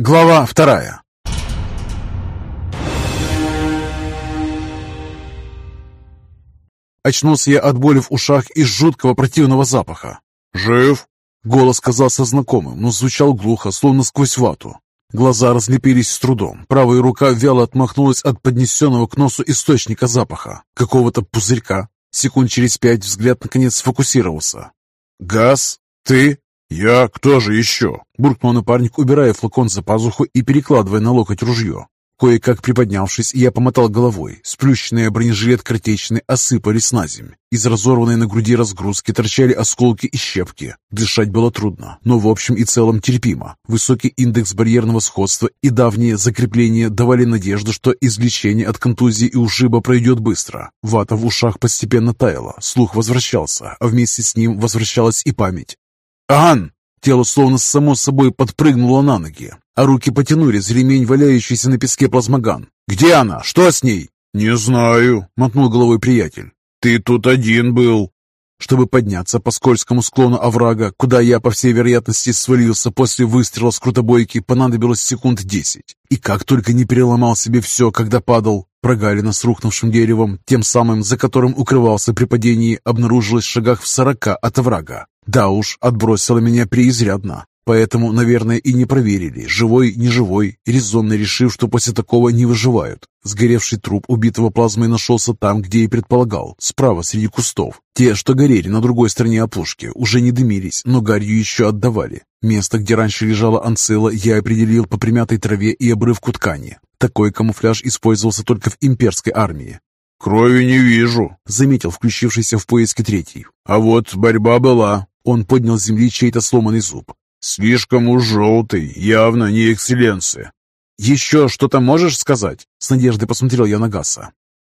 Глава вторая Очнулся я от боли в ушах и жуткого противного запаха. «Жив?» Голос казался знакомым, но звучал глухо, словно сквозь вату. Глаза разлепились с трудом. Правая рука вяло отмахнулась от поднесенного к носу источника запаха, какого-то пузырька. Секунд через пять взгляд наконец сфокусировался. «Газ? Ты? Я? Кто же еще?» Буркнул напарник, убирая флакон за пазуху и перекладывая на локоть ружье. Кое-как приподнявшись, я помотал головой. Сплющенные бронежилет картечный осыпались на земь. Из разорванной на груди разгрузки торчали осколки и щепки. Дышать было трудно, но в общем и целом терпимо. Высокий индекс барьерного сходства и давние закрепления давали надежду, что излечение от контузии и ушиба пройдет быстро. Вата в ушах постепенно таяла, слух возвращался, а вместе с ним возвращалась и память. «Ан!» Тело словно само собой подпрыгнуло на ноги, а руки потянули за ремень, валяющийся на песке плазмоган. «Где она? Что с ней?» «Не знаю», — мотнул головой приятель. «Ты тут один был». Чтобы подняться по скользкому склону оврага, куда я, по всей вероятности, свалился после выстрела с крутобойки, понадобилось секунд десять. И как только не переломал себе все, когда падал, прогалина с рухнувшим деревом, тем самым, за которым укрывался при падении, обнаружилась в шагах в сорока от оврага. Да уж, отбросила меня преизрядно. Поэтому, наверное, и не проверили, живой, не живой, резонно решив, что после такого не выживают. Сгоревший труп убитого плазмой нашелся там, где и предполагал, справа среди кустов. Те, что горели на другой стороне опушки, уже не дымились, но гарью еще отдавали. Место, где раньше лежала анцила, я определил по примятой траве и обрывку ткани. Такой камуфляж использовался только в имперской армии. «Крови не вижу», — заметил включившийся в поиске третий. «А вот борьба была». Он поднял с земли чей-то сломанный зуб. «Слишком уж желтый, явно не экселленция». «Еще что-то можешь сказать?» С надеждой посмотрел я на Гаса.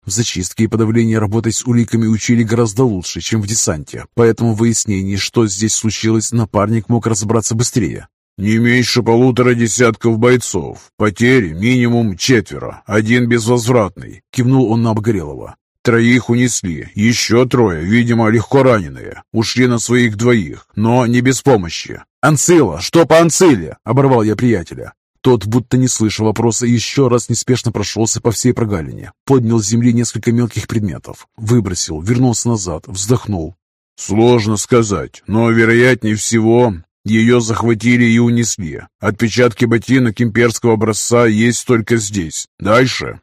В зачистке и подавлении работать с уликами учили гораздо лучше, чем в десанте, поэтому в выяснении, что здесь случилось, напарник мог разобраться быстрее. «Не меньше полутора десятков бойцов. Потери минимум четверо, один безвозвратный», — кивнул он на Обгорелого. Троих унесли, еще трое, видимо, легко раненые. Ушли на своих двоих, но не без помощи. «Анцила! Что по Анциле?» — оборвал я приятеля. Тот, будто не слыша вопроса, еще раз неспешно прошелся по всей прогалине, поднял с земли несколько мелких предметов, выбросил, вернулся назад, вздохнул. «Сложно сказать, но, вероятнее всего, ее захватили и унесли. Отпечатки ботинок имперского образца есть только здесь. Дальше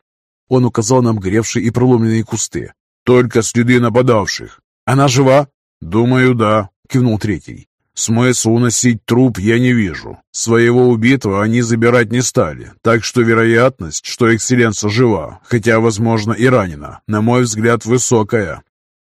он указал на обгоревшие и проломленные кусты. «Только следы нападавших». «Она жива?» «Думаю, да», — кивнул третий. «Смысла уносить труп я не вижу. Своего убитого они забирать не стали, так что вероятность, что экселленса жива, хотя, возможно, и ранена, на мой взгляд, высокая».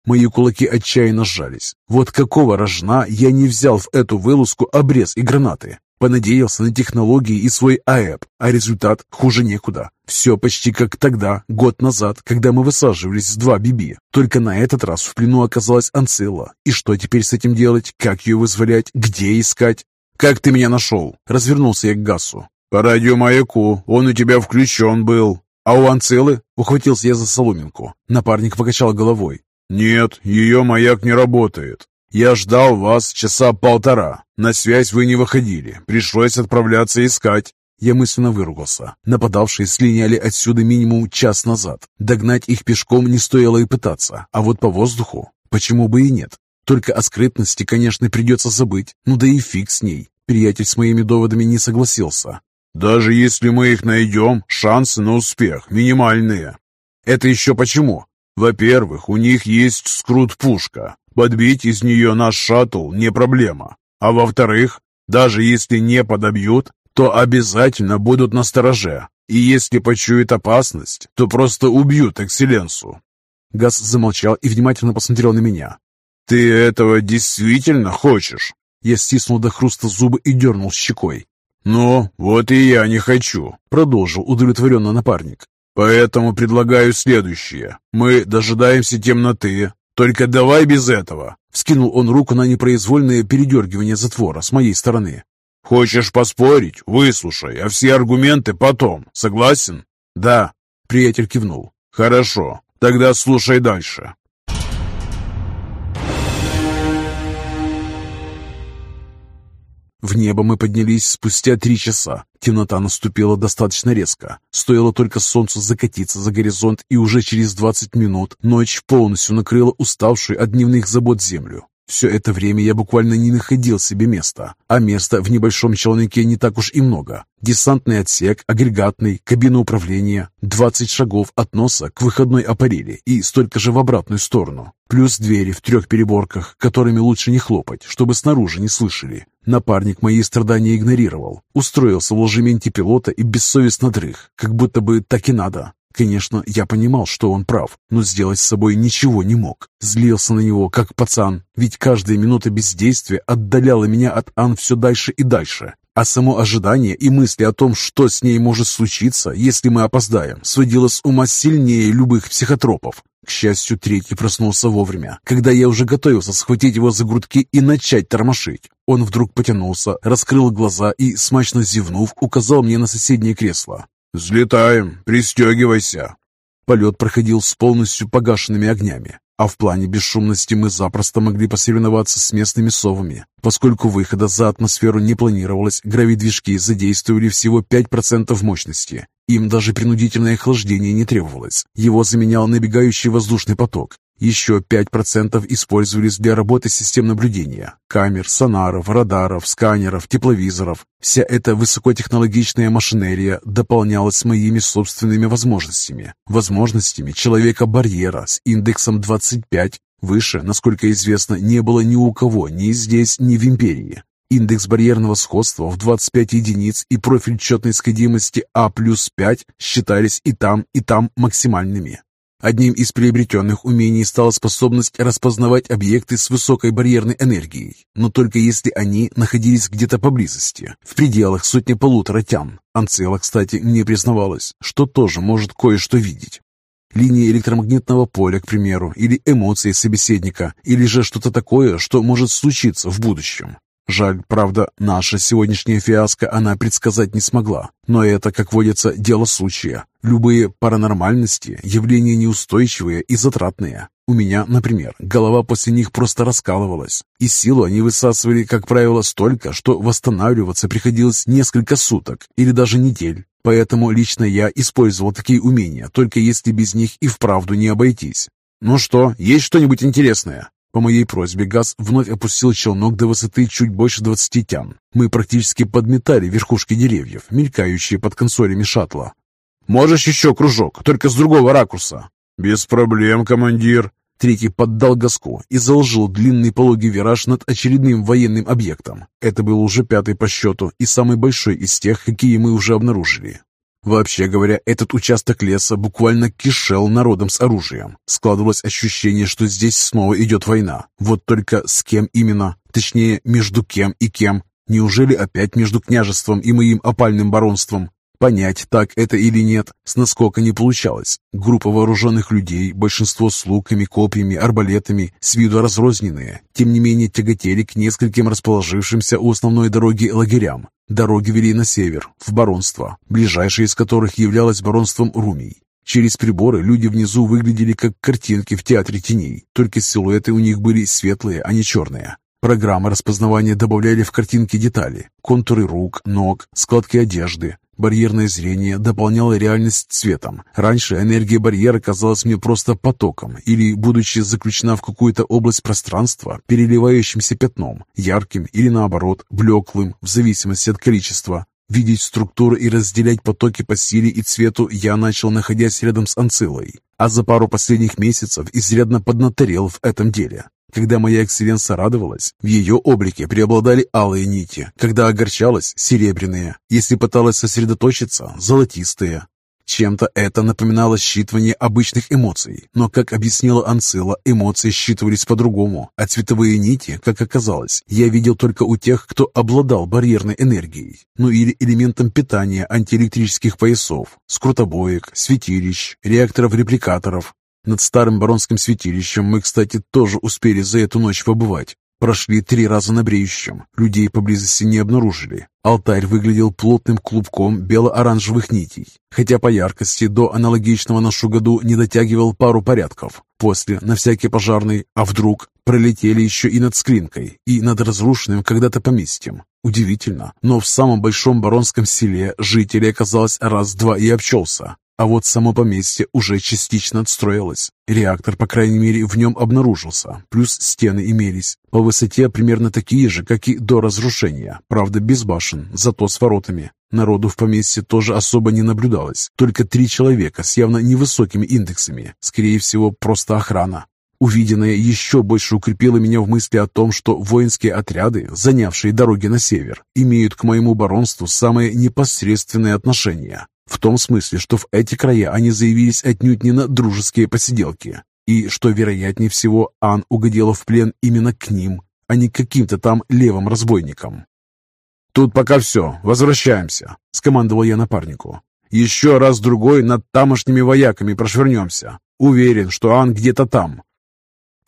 Мои кулаки отчаянно сжались. Вот какого рожна я не взял в эту вылазку обрез и гранаты. Понадеялся на технологии и свой АЭП, а результат хуже некуда. Все почти как тогда, год назад, когда мы высаживались с два Биби. Только на этот раз в плену оказалась Анцилла. И что теперь с этим делать? Как ее вызволять? Где искать? «Как ты меня нашел?» Развернулся я к Гасу. «По радиомаяку. Он у тебя включен был». «А у Анцилы?» Ухватился я за соломинку. Напарник покачал головой. «Нет, ее маяк не работает. Я ждал вас часа полтора. На связь вы не выходили. Пришлось отправляться искать. Я мысленно выругался. Нападавшие слиняли отсюда минимум час назад. Догнать их пешком не стоило и пытаться. А вот по воздуху, почему бы и нет? Только о скрытности, конечно, придется забыть. Ну да и фиг с ней. Приятель с моими доводами не согласился. Даже если мы их найдем, шансы на успех минимальные. Это еще почему? Во-первых, у них есть скрут-пушка. Подбить из нее наш шаттл не проблема. А во-вторых, даже если не подобьют, то обязательно будут на стороже. И если почуют опасность, то просто убьют экселленсу. Газ замолчал и внимательно посмотрел на меня. «Ты этого действительно хочешь?» Я стиснул до хруста зубы и дернул щекой. «Ну, вот и я не хочу», — продолжил удовлетворенно напарник. «Поэтому предлагаю следующее. Мы дожидаемся темноты, только давай без этого!» Вскинул он руку на непроизвольное передергивание затвора с моей стороны. «Хочешь поспорить? Выслушай, а все аргументы потом. Согласен?» «Да», — приятель кивнул. «Хорошо, тогда слушай дальше. В небо мы поднялись спустя три часа. Темнота наступила достаточно резко. Стоило только солнцу закатиться за горизонт, и уже через 20 минут ночь полностью накрыла уставшую от дневных забот землю. Все это время я буквально не находил себе места, а места в небольшом челноке не так уж и много. Десантный отсек, агрегатный, кабина управления, 20 шагов от носа к выходной аппарели и столько же в обратную сторону. Плюс двери в трех переборках, которыми лучше не хлопать, чтобы снаружи не слышали. Напарник мои страдания игнорировал. Устроился в ложементе пилота и бессовестно дрых, как будто бы так и надо. Конечно, я понимал, что он прав, но сделать с собой ничего не мог. Злился на него, как пацан, ведь каждая минута бездействия отдаляла меня от Ан все дальше и дальше. А само ожидание и мысли о том, что с ней может случиться, если мы опоздаем, сводило с ума сильнее любых психотропов. К счастью, третий проснулся вовремя, когда я уже готовился схватить его за грудки и начать тормошить. Он вдруг потянулся, раскрыл глаза и, смачно зевнув, указал мне на соседнее кресло. «Взлетаем, пристегивайся!» Полет проходил с полностью погашенными огнями, а в плане бесшумности мы запросто могли посоревноваться с местными совами. Поскольку выхода за атмосферу не планировалось, гравидвижки задействовали всего 5% мощности. Им даже принудительное охлаждение не требовалось. Его заменял набегающий воздушный поток. Еще 5% использовались для работы систем наблюдения, камер, сонаров, радаров, сканеров, тепловизоров. Вся эта высокотехнологичная машинерия дополнялась моими собственными возможностями. Возможностями человека-барьера с индексом 25. Выше, насколько известно, не было ни у кого, ни здесь, ни в империи. Индекс барьерного сходства в 25 единиц и профиль четной сходимости А плюс 5 считались и там, и там максимальными. Одним из приобретенных умений стала способность распознавать объекты с высокой барьерной энергией, но только если они находились где-то поблизости, в пределах сотни-полутора тян. Анцела, кстати, мне признавалась, что тоже может кое-что видеть. Линии электромагнитного поля, к примеру, или эмоции собеседника, или же что-то такое, что может случиться в будущем. Жаль, правда, наша сегодняшняя фиаско она предсказать не смогла. Но это, как водится, дело случая. Любые паранормальности – явления неустойчивые и затратные. У меня, например, голова после них просто раскалывалась. И силу они высасывали, как правило, столько, что восстанавливаться приходилось несколько суток или даже недель. Поэтому лично я использовал такие умения, только если без них и вправду не обойтись. «Ну что, есть что-нибудь интересное?» По моей просьбе Газ вновь опустил челнок до высоты чуть больше двадцати тян. Мы практически подметали верхушки деревьев, мелькающие под консолями шаттла. «Можешь еще кружок, только с другого ракурса?» «Без проблем, командир». Третий поддал газку и заложил длинный пологий вираж над очередным военным объектом. Это был уже пятый по счету и самый большой из тех, какие мы уже обнаружили. Вообще говоря, этот участок леса буквально кишел народом с оружием. Складывалось ощущение, что здесь снова идет война. Вот только с кем именно? Точнее, между кем и кем? Неужели опять между княжеством и моим опальным баронством? Понять, так это или нет, с наскока не получалось. Группа вооруженных людей, большинство с луками, копьями, арбалетами, с виду разрозненные, тем не менее тяготели к нескольким расположившимся у основной дороги лагерям. Дороги вели на север, в баронство, ближайшее из которых являлось баронством Румий. Через приборы люди внизу выглядели как картинки в театре теней, только силуэты у них были светлые, а не черные. Программы распознавания добавляли в картинки детали, контуры рук, ног, складки одежды, Барьерное зрение дополняло реальность цветом. Раньше энергия барьера казалась мне просто потоком или, будучи заключена в какую-то область пространства, переливающимся пятном, ярким или, наоборот, блеклым, в зависимости от количества. Видеть структуру и разделять потоки по силе и цвету я начал, находясь рядом с Анцилой, а за пару последних месяцев изрядно поднаторел в этом деле. Когда моя экселленса радовалась, в ее облике преобладали алые нити, когда огорчалась – серебряные, если пыталась сосредоточиться – золотистые. Чем-то это напоминало считывание обычных эмоций, но, как объяснила Анцила, эмоции считывались по-другому, а цветовые нити, как оказалось, я видел только у тех, кто обладал барьерной энергией, ну или элементом питания антиэлектрических поясов, скрутобоек, светилищ, реакторов-репликаторов, над старым баронским святилищем мы, кстати, тоже успели за эту ночь побывать. Прошли три раза на бреющем. Людей поблизости не обнаружили. Алтарь выглядел плотным клубком бело-оранжевых нитей, хотя по яркости до аналогичного нашу году не дотягивал пару порядков. После, на всякий пожарный, а вдруг, пролетели еще и над Склинкой, и над разрушенным когда-то поместьем. Удивительно, но в самом большом баронском селе жителей оказалось раз-два и обчелся. А вот само поместье уже частично отстроилось. Реактор, по крайней мере, в нем обнаружился, плюс стены имелись. По высоте примерно такие же, как и до разрушения. Правда, без башен, зато с воротами. Народу в поместье тоже особо не наблюдалось. Только три человека с явно невысокими индексами. Скорее всего, просто охрана. Увиденное еще больше укрепило меня в мысли о том, что воинские отряды, занявшие дороги на север, имеют к моему баронству самое непосредственное отношение. В том смысле, что в эти края они заявились отнюдь не на дружеские посиделки, и, что вероятнее всего, Ан угодила в плен именно к ним, а не к каким-то там левым разбойникам. «Тут пока все, возвращаемся», — скомандовал я напарнику. «Еще раз-другой над тамошними вояками прошвернемся. Уверен, что Ан где-то там,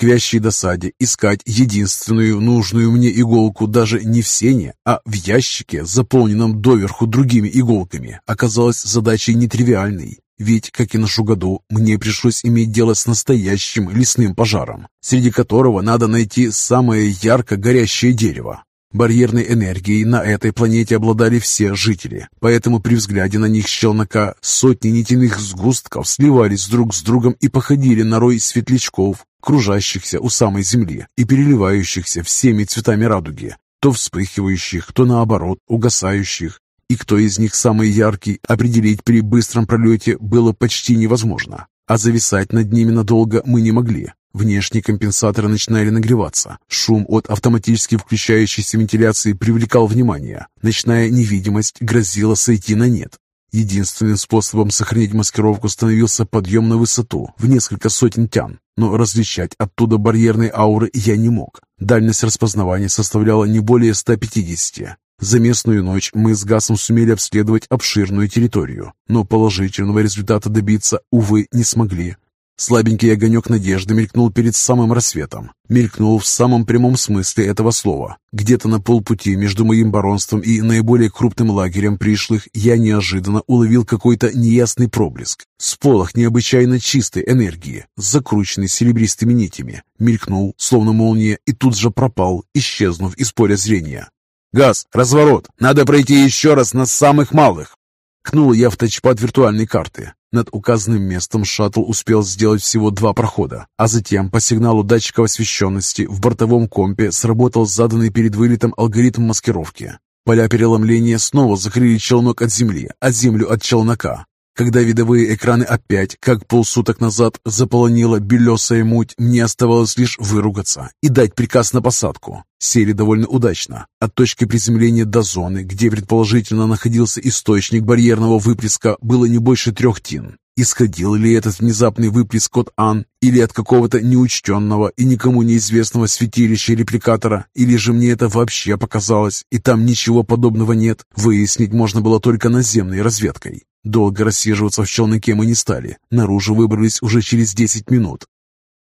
к вящей досаде искать единственную нужную мне иголку даже не в сене, а в ящике, заполненном доверху другими иголками, оказалась задачей нетривиальной. Ведь, как и на году, мне пришлось иметь дело с настоящим лесным пожаром, среди которого надо найти самое ярко горящее дерево. Барьерной энергией на этой планете обладали все жители, поэтому при взгляде на них с челнока сотни нитяных сгустков сливались друг с другом и походили на рой светлячков, кружащихся у самой земли и переливающихся всеми цветами радуги, то вспыхивающих, то наоборот угасающих, и кто из них самый яркий, определить при быстром пролете было почти невозможно, а зависать над ними надолго мы не могли. Внешние компенсаторы начинали нагреваться. Шум от автоматически включающейся вентиляции привлекал внимание. Ночная невидимость грозила сойти на нет. Единственным способом сохранить маскировку становился подъем на высоту в несколько сотен тян, но различать оттуда барьерные ауры я не мог. Дальность распознавания составляла не более 150. За местную ночь мы с Гасом сумели обследовать обширную территорию, но положительного результата добиться, увы, не смогли. Слабенький огонек надежды мелькнул перед самым рассветом. Мелькнул в самом прямом смысле этого слова. Где-то на полпути между моим баронством и наиболее крупным лагерем пришлых я неожиданно уловил какой-то неясный проблеск. Сполох необычайно чистой энергии, закрученный серебристыми нитями. Мелькнул, словно молния, и тут же пропал, исчезнув из поля зрения. «Газ, разворот! Надо пройти еще раз на самых малых!» Кнул я в тачпад виртуальной карты. Над указанным местом шаттл успел сделать всего два прохода, а затем по сигналу датчика освещенности в бортовом компе сработал заданный перед вылетом алгоритм маскировки. Поля переломления снова закрыли челнок от земли, а землю от челнока. Когда видовые экраны опять, как полсуток назад, заполонила белесая муть, мне оставалось лишь выругаться и дать приказ на посадку. Сели довольно удачно. От точки приземления до зоны, где предположительно находился источник барьерного выплеска, было не больше трех тин. Исходил ли этот внезапный выплеск от Ан, или от какого-то неучтенного и никому неизвестного святилища репликатора, или же мне это вообще показалось, и там ничего подобного нет, выяснить можно было только наземной разведкой. Долго рассиживаться в челноке мы не стали, наружу выбрались уже через 10 минут.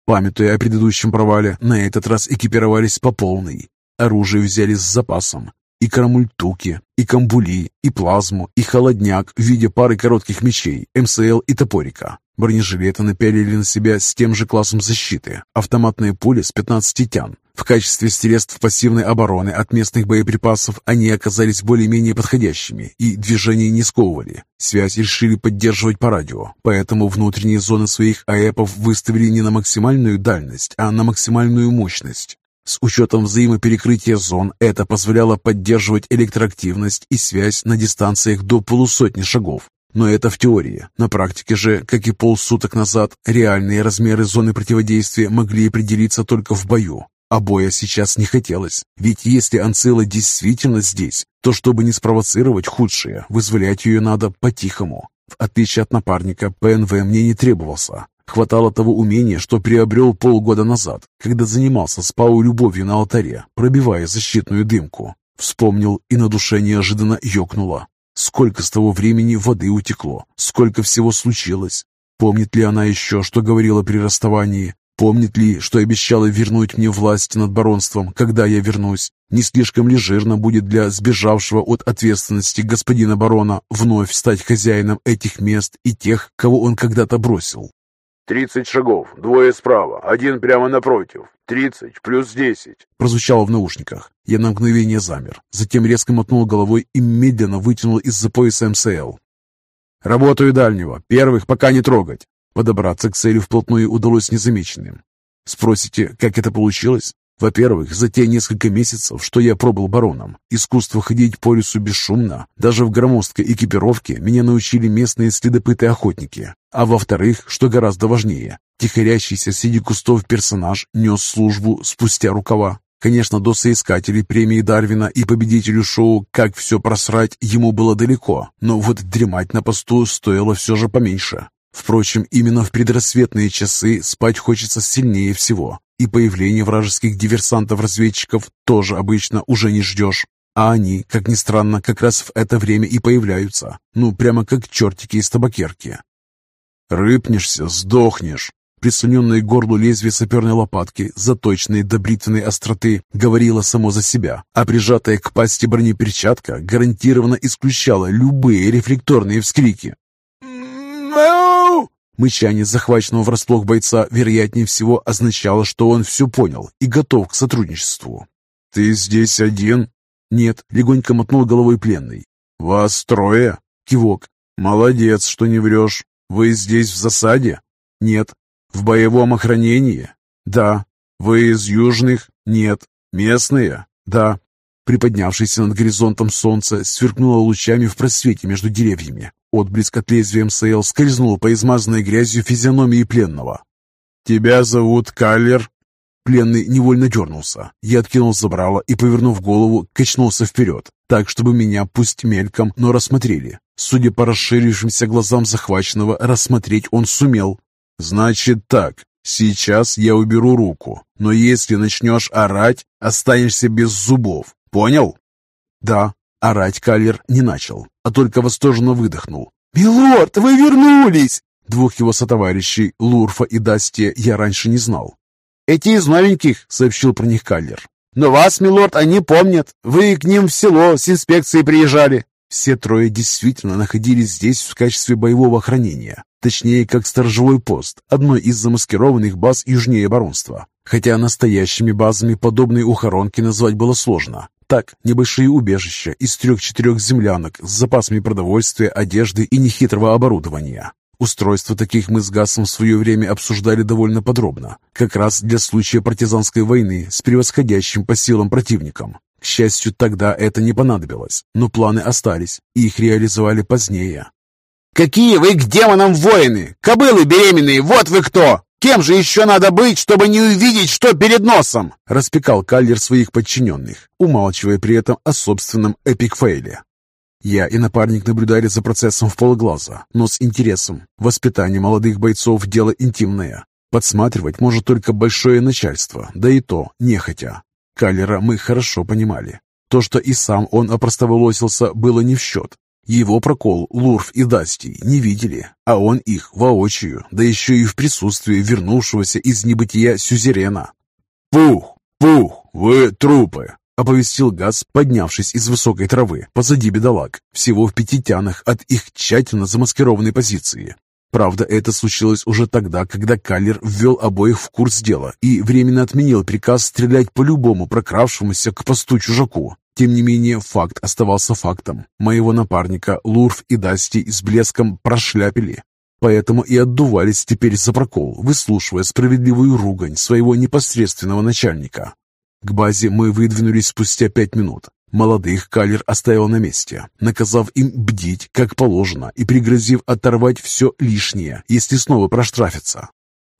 Памятуя о предыдущем провале, на этот раз экипировались по полной. Оружие взяли с запасом. И карамультуки, и камбули, и плазму, и холодняк в виде пары коротких мечей, МСЛ и топорика. Бронежилеты напялили на себя с тем же классом защиты, автоматные пули с 15 тян. В качестве средств пассивной обороны от местных боеприпасов они оказались более-менее подходящими и движения не сковывали. Связь решили поддерживать по радио, поэтому внутренние зоны своих АЭПов выставили не на максимальную дальность, а на максимальную мощность. С учетом взаимоперекрытия зон это позволяло поддерживать электроактивность и связь на дистанциях до полусотни шагов. Но это в теории. На практике же, как и полсуток назад, реальные размеры зоны противодействия могли определиться только в бою. А боя сейчас не хотелось. Ведь если Анцила действительно здесь, то чтобы не спровоцировать худшее, вызволять ее надо по-тихому. В отличие от напарника, ПНВ мне не требовался. Хватало того умения, что приобрел полгода назад, когда занимался спау любовью на алтаре, пробивая защитную дымку. Вспомнил, и на душе неожиданно ёкнуло. Сколько с того времени воды утекло, сколько всего случилось. Помнит ли она еще, что говорила при расставании? Помнит ли, что обещала вернуть мне власть над баронством, когда я вернусь? Не слишком ли жирно будет для сбежавшего от ответственности господина барона вновь стать хозяином этих мест и тех, кого он когда-то бросил? «Тридцать шагов, двое справа, один прямо напротив. Тридцать плюс десять!» Прозвучало в наушниках. Я на мгновение замер, затем резко мотнул головой и медленно вытянул из-за пояса МСЛ. «Работаю дальнего. Первых пока не трогать. Подобраться к цели вплотную удалось незамеченным. Спросите, как это получилось? Во-первых, за те несколько месяцев, что я пробыл бароном, искусство ходить по лесу бесшумно, даже в громоздкой экипировке, меня научили местные следопыты-охотники. А во-вторых, что гораздо важнее, тихорящийся среди кустов персонаж нес службу спустя рукава. Конечно, до соискателей премии Дарвина и победителю шоу «Как все просрать» ему было далеко, но вот дремать на посту стоило все же поменьше. Впрочем, именно в предрассветные часы спать хочется сильнее всего, и появление вражеских диверсантов-разведчиков тоже обычно уже не ждешь. А они, как ни странно, как раз в это время и появляются, ну, прямо как чертики из табакерки. «Рыпнешься, сдохнешь!» Прислоненное к горлу лезвие саперной лопатки, заточенной до бритвенной остроты, говорило само за себя, а прижатая к пасти бронеперчатка гарантированно исключала любые рефлекторные вскрики. Мычание захваченного врасплох бойца, вероятнее всего, означало, что он все понял и готов к сотрудничеству. «Ты здесь один?» «Нет», — легонько мотнул головой пленный. «Вас трое?» Кивок. «Молодец, что не врешь. Вы здесь в засаде?» «Нет». «В боевом охранении?» «Да». «Вы из южных?» «Нет». «Местные?» «Да». Приподнявшееся над горизонтом солнце сверкнуло лучами в просвете между деревьями. Отблеск от лезвия МСЛ скользнул по измазанной грязью физиономии пленного. «Тебя зовут Каллер?» Пленный невольно дернулся. Я откинул забрало и, повернув голову, качнулся вперед, так, чтобы меня, пусть мельком, но рассмотрели. Судя по расширившимся глазам захваченного, рассмотреть он сумел. «Значит так, сейчас я уберу руку, но если начнешь орать, останешься без зубов. Понял?» «Да», Орать Каллер не начал, а только восторженно выдохнул. «Милорд, вы вернулись!» Двух его сотоварищей, Лурфа и Дастия, я раньше не знал. «Эти из новеньких», — сообщил про них Каллер. «Но вас, милорд, они помнят. Вы к ним в село с инспекцией приезжали». Все трое действительно находились здесь в качестве боевого охранения, точнее, как сторожевой пост, одной из замаскированных баз южнее баронства. Хотя настоящими базами подобной ухоронки назвать было сложно. Так, небольшие убежища из трех-четырех землянок с запасами продовольствия, одежды и нехитрого оборудования. Устройство таких мы с Гасом в свое время обсуждали довольно подробно, как раз для случая партизанской войны с превосходящим по силам противником. К счастью, тогда это не понадобилось, но планы остались, и их реализовали позднее. «Какие вы к демонам воины! Кобылы беременные, вот вы кто!» Кем же еще надо быть, чтобы не увидеть, что перед носом?» Распекал Каллер своих подчиненных, умалчивая при этом о собственном эпикфейле. Я и напарник наблюдали за процессом в полглаза, но с интересом. Воспитание молодых бойцов – дело интимное. Подсматривать может только большое начальство, да и то нехотя. Каллера мы хорошо понимали. То, что и сам он опростоволосился, было не в счет. Его прокол Лурф и Дасти не видели, а он их воочию, да еще и в присутствии вернувшегося из небытия сюзерена. «Пух! Пух! Вы трупы!» — оповестил Газ, поднявшись из высокой травы позади бедолаг, всего в пяти тянах от их тщательно замаскированной позиции. Правда, это случилось уже тогда, когда Каллер ввел обоих в курс дела и временно отменил приказ стрелять по любому прокравшемуся к посту чужаку. Тем не менее, факт оставался фактом. Моего напарника Лурф и Дасти с блеском прошляпили. Поэтому и отдувались теперь за прокол, выслушивая справедливую ругань своего непосредственного начальника. К базе мы выдвинулись спустя пять минут. Молодых Калер оставил на месте, наказав им бдить, как положено, и пригрозив оторвать все лишнее, если снова проштрафятся.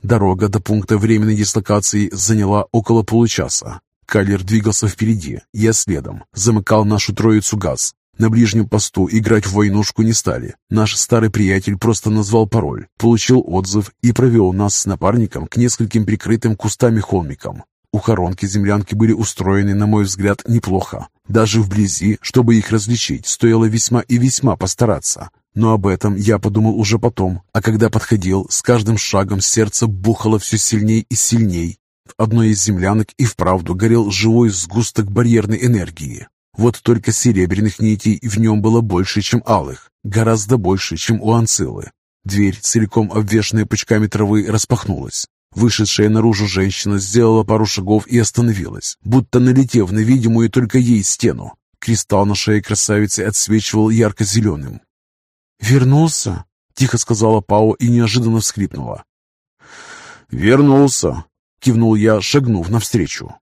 Дорога до пункта временной дислокации заняла около получаса, Калер двигался впереди, я следом, замыкал нашу троицу газ. На ближнем посту играть в войнушку не стали. Наш старый приятель просто назвал пароль, получил отзыв и провел нас с напарником к нескольким прикрытым кустами холмикам. Ухоронки землянки были устроены, на мой взгляд, неплохо. Даже вблизи, чтобы их различить, стоило весьма и весьма постараться. Но об этом я подумал уже потом, а когда подходил, с каждым шагом сердце бухало все сильней и сильней. В одной из землянок и вправду горел живой сгусток барьерной энергии. Вот только серебряных нитей в нем было больше, чем алых, гораздо больше, чем у Анцилы. Дверь, целиком обвешанная пучками травы, распахнулась. Вышедшая наружу женщина сделала пару шагов и остановилась, будто налетев на видимую только ей стену. Кристалл на шее красавицы отсвечивал ярко-зеленым. «Вернулся?» — тихо сказала Пао и неожиданно вскрипнула. «Вернулся!» — кивнул я, шагнув навстречу.